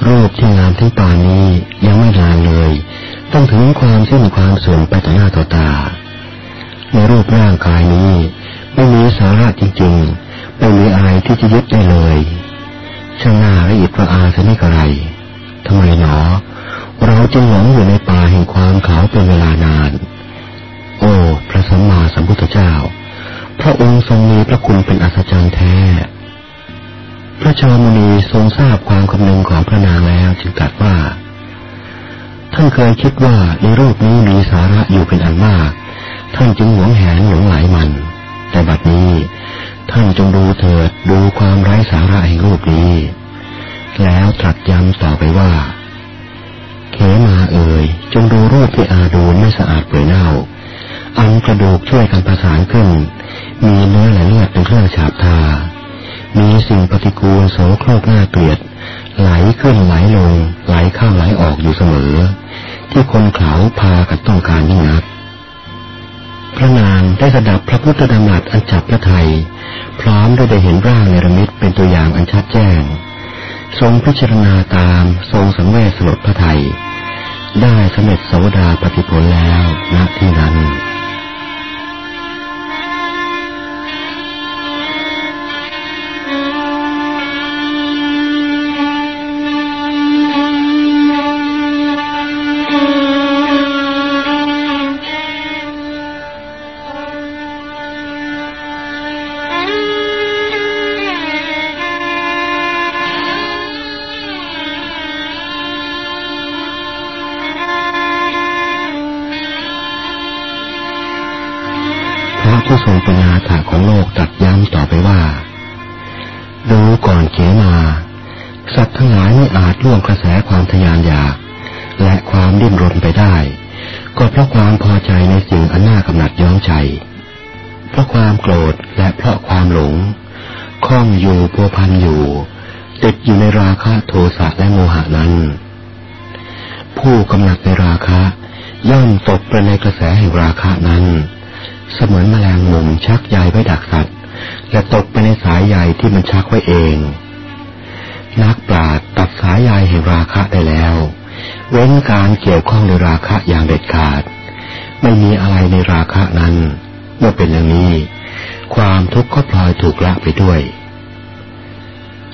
รูปที่งามที่ตอนนี้ยังไม่นานเลย ต้องถึงความสิ้นความเสื่อมไปต่อหน้าต่อตา ในรูปร่างกายนี้ ไม่มีสาระจริงๆ ไม่มีอะไรที่จะยึดได้เลยช่างน่าละเอียดประอาสนิกอะไรทำไมหนอ เราจึงหลงอยู่ในป่าแห่งความขาวเป็นเวลานาน โอ้ พระสัมมาสัมพุทธเจ้า พระองค์ทรงมีพระคุณเป็นอัศจรรย์แท้ พระชามนีทรงทราบความคำนึงของพระนางแล้วจึงตรัสว่า ท่านเคยคิดว่าในรูปนี้มีสาระอยู่เป็นอันมาก ท่านจึงหวงแหนหลงไหลมัน แต่บัดนี้ ท่านจงดูเถิดดูความไร้สาระแห่งรูปนี้ แล้วตรัสย้ำต่อไปว่า เขมาเอ่ยจงดูรูปที่อาดูไม่สะอาดเปื่อยเน่า อันกระดูกช่วยกันประสานขึ้น มีเนื้อและเลือดเป็นเครื่องฉาบทา มีสิ่งปฏิกูลโสโครกหน้าเกลียดไหลขึ้นไหลลง ไหลเข้าไหลออกอยู่เสมอ ที่คนเขาพากันต้องการยิ่งนัก พระนางได้สดับพระพุทธดำรัสอันจับพระไทย พร้อมด้วยได้เห็นร่างในระมิตเป็นตัวอย่างอันชัดแจ้ง ทรงพิจารณาตามทรงสังเวชสลดพระไทย ได้สำเร็จโสดาปฏิผลแล้วณที่นั้น แมลงมุมชักใยไว้ดักสัตว์ และตกไปในสายใยที่มันชักไว้เอง นักปราดตัดสายใยแห่งราคะได้แล้ว เว้นการเกี่ยวข้องในราคะอย่างเด็ดขาด ไม่มีอะไรในราคะนั้น เมื่อเป็นอย่างนี้ ความทุกข์ก็พลอยถูกละไปด้วย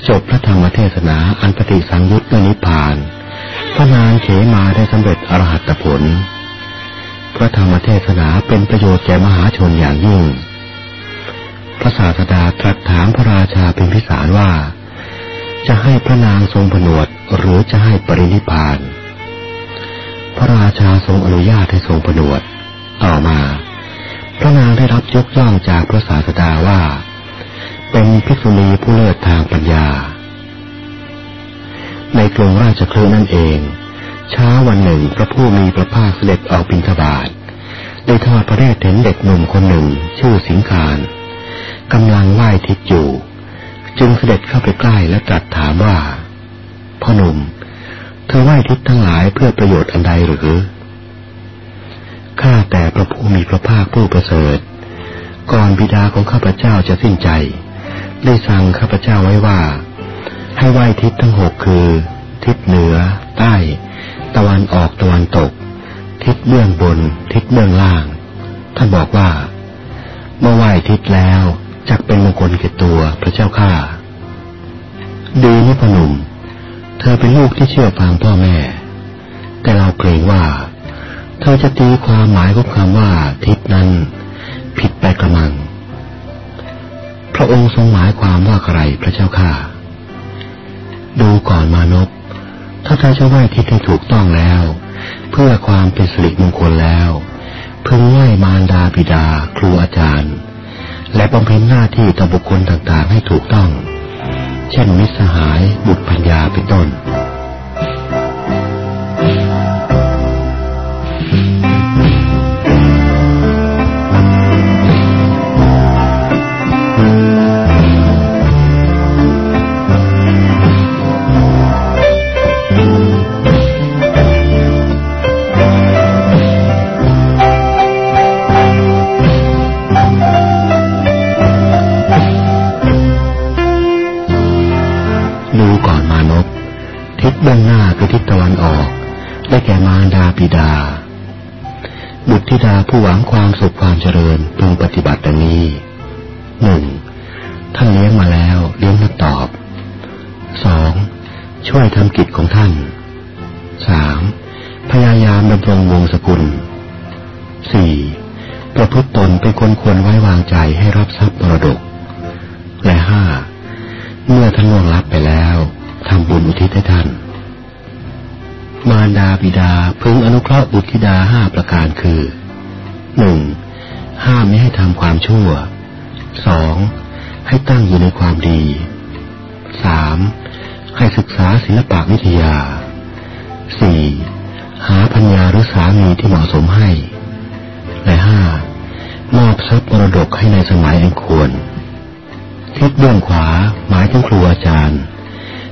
จบพระธรรมเทศนาอันปฏิสังยุตตนิพาน พระนางเขมาได้สำเร็จอรหัตผล พระธรรมเทศนาเป็นประโยชน์แก่มหาชนอย่างยิ่ง พระศาสดาตรัสถามพระราชาเป็นพิสารว่า จะให้พระนางทรงผนวดหรือจะให้ปรินิพาน พระราชาทรงอนุญาตให้ทรงผนวด ต่อมา พระนางได้รับยกย่องจากพระศาสดาว่า เป็นภิกษุณีผู้เลิศทางปัญญา ในกรุงราชคลื่นนั่นเอง เช้าวันหนุ่มคนหนึ่ง ชื่อสิงคารกำลังไหว้ทิศอยู่ จึงเสด็จเข้าไปใกล้และตรัสถามว่าพ่อหนุ่ม เธอไหว้ทิศทั้งหลายเพื่อประโยชน์อันใดหรือข้าแต่พระผู้มีพระภาคผู้ประเสริฐ ก่อนบิดาของข้าพเจ้าจะสิ้นใจ ได้สั่งข้าพเจ้าไว้ว่า ให้ไหว้ทิศทั้งหกคือ ทิศเหนือ ใต้ ตะวันออกตะวันตก ทิศเบื้องบน ทิศเบื้องล่าง ท่านบอกว่า เมื่อไหวทิศแล้วจักเป็นมงคลแก่ตัวพระเจ้าข้าดีนี่พนุมเธอเป็นลูกที่เชื่อฟังพ่อแม่ แต่เราเกรงว่า เธอจะตีความหมายของคำว่า ทิศนั้น ผิดไปกระมัง พระองค์ทรงหมายความว่าใครพระเจ้าข้าดูก่อนมานพ ถ้าท่านจะไหว้ทิศให้ถูกต้องแล้ว เพื่อความเป็นสิริมงคลแล้ว พึงไหว้มารดาบิดา ครูอาจารย์ และบำเพ็ญหน้าที่ต่อบุคคลต่างๆ ให้ถูกต้อง เช่นมิสหายบุตรปัญญาเป็นต้น ด้านหน้าเป็นทิศตะวันออก ได้แก่มาดาปิดา บุตรธิดาผู้หวังความสุขความเจริญพึงปฏิบัติดังนี้หนึ่งท่านเลี้ยงมาแล้วเลี้ยงมาตอบสองช่วยทำกิจของท่านสามพยายามดำรงวงศกุลสี่ประพฤติตนเป็นคนควรไว้วางใจให้รับทรัพย์มรดก และห้าเมื่อท่านล่วงลับไปแล้วทำบุญอุทิศให้ท่าน มารดาบิดาพึงอนุเคราะห์บุตรธิดาห้าประการคือหนึ่งห้ามไม่ให้ทำความชั่วสองให้ตั้งอยู่ในความดีสามให้ศึกษาศิลปวิทยาสี่หาพัญญาหรือสามีที่เหมาะสมให้ และห้ามอบทรัพย์มรดกให้ในสมัยอันควร ทิศเบื้องขวาหมายถึงครูอาจารย์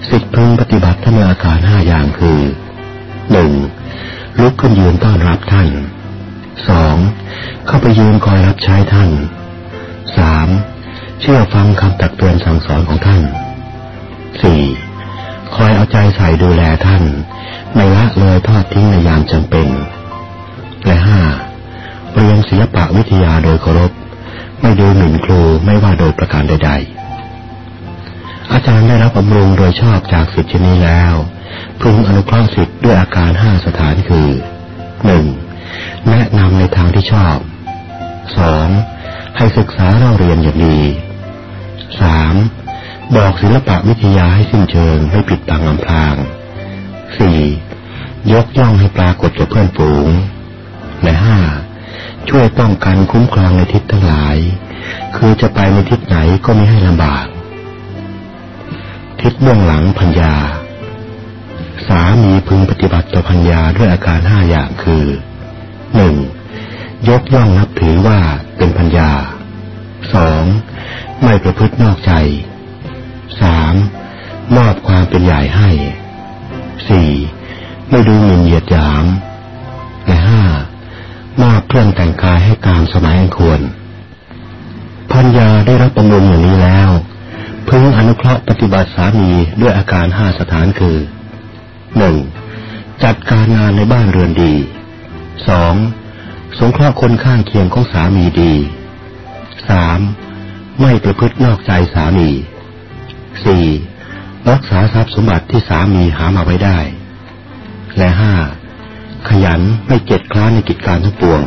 สิทธิพึงปฏิบัติท่านอาการห้าอย่างคือ หนึ่งลุกขึ้นยืนต้อนรับท่านสองเข้าไปยืนคอยรับใช้ท่านสามเชื่อฟังคำตักเตือนสั่งสอนของท่านสี่คอยเอาใจใส่ดูแลท่าน ไม่ละเลยทอดทิ้งในยามจำเป็น และห้าเรียนศิลปะวิทยาโดยเคารพ ไม่ดูหมิ่นครูไม่ว่าโดยประการใด ๆ อาจารย์ได้รับบำรุงโดยชอบจากสิทธินี้แล้ว พึงอนุเคราะห์สิทธิ์ด้วยอาการห้าสถานคือหนึ่งแนะนำในทางที่ชอบสองให้ศึกษาเราเรียนอย่างดีสามบอกศิลปะวิทยาให้สิ้นเชิงไม่ผิดบังอำพรางสี่ยกย่องให้ปรากฏกับเพื่อนฝูง และห้าช่วยป้องกันคุ้มครองในทิศทั้งหลาย คือจะไปในทิศไหนก็ไม่ให้ลำบาก ทิศเบื้องหลังพัญญา สามีพึงปฏิบัติต่อพัญญาด้วยอาการห้าอย่างคือหนึ่งยกย่องนับถือว่าเป็นพัญญาสองไม่ประพฤตินอกใจสามมอบความเป็นใหญ่ให้สี่ไม่ดูหมิ่นเหยียดหยาม และห้ามอบเครื่องแต่งกายให้ตามสมัยอันควรพัญญาได้รับบำรุงอย่างนี้แล้ว พึงอนุเคราะห์ปฏิบัติสามีด้วยอาการห้าสถานคือ หนึ่งจัดการงานในบ้านเรือนดีสองสงเคราะห์คนข้างเคียงของสามีดีสามไม่ประพฤตินอกใจสามีสี่รักษาทรัพย์สมบัติที่สามีหามาไว้ได้ และห้าขยันไม่เก็ดคล้าในกิจการทั้งปวง